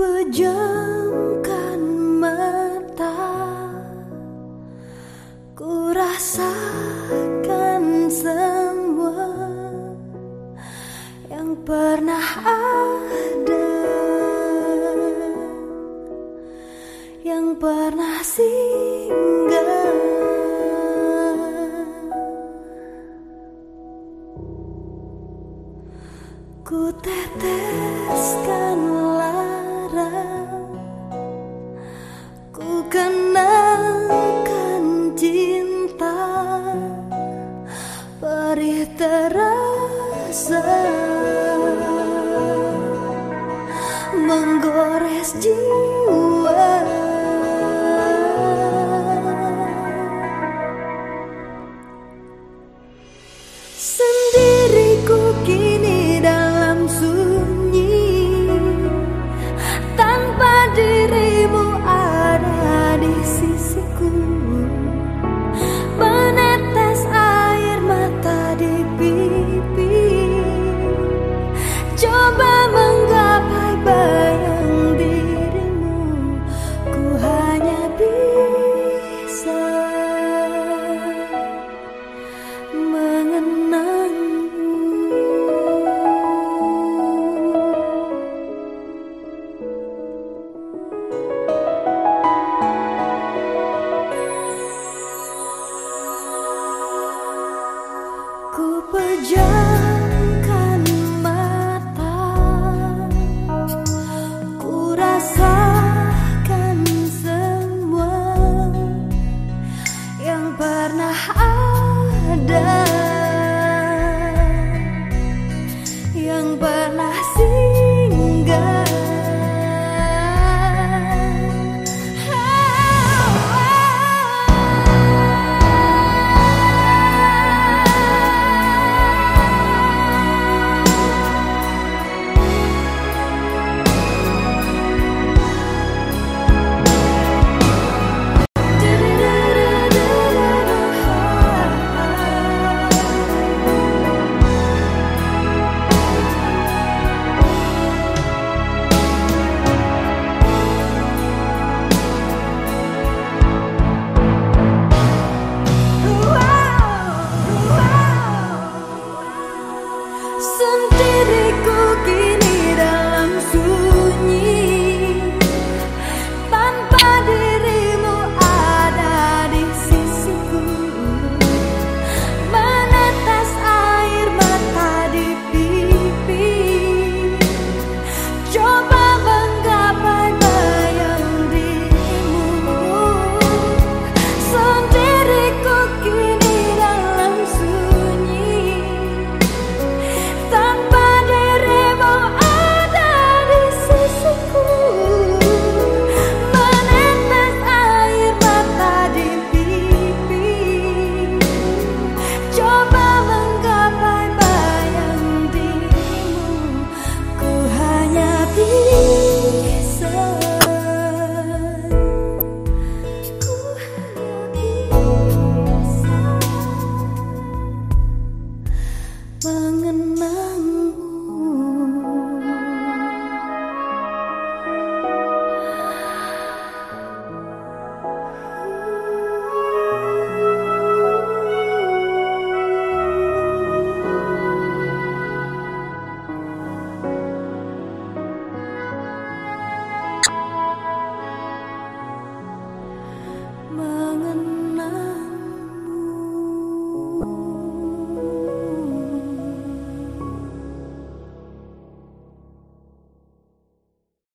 pejamkan mata Ku rasakan semua yang pernah ada Yang pernah singgah. Ku teteskan Menggores jiwa. Sendiriku kini dalam sunyi. Tanpa dirimu ada di sisiku. Menetes air mata di pipi. Coba menggapai pernah ada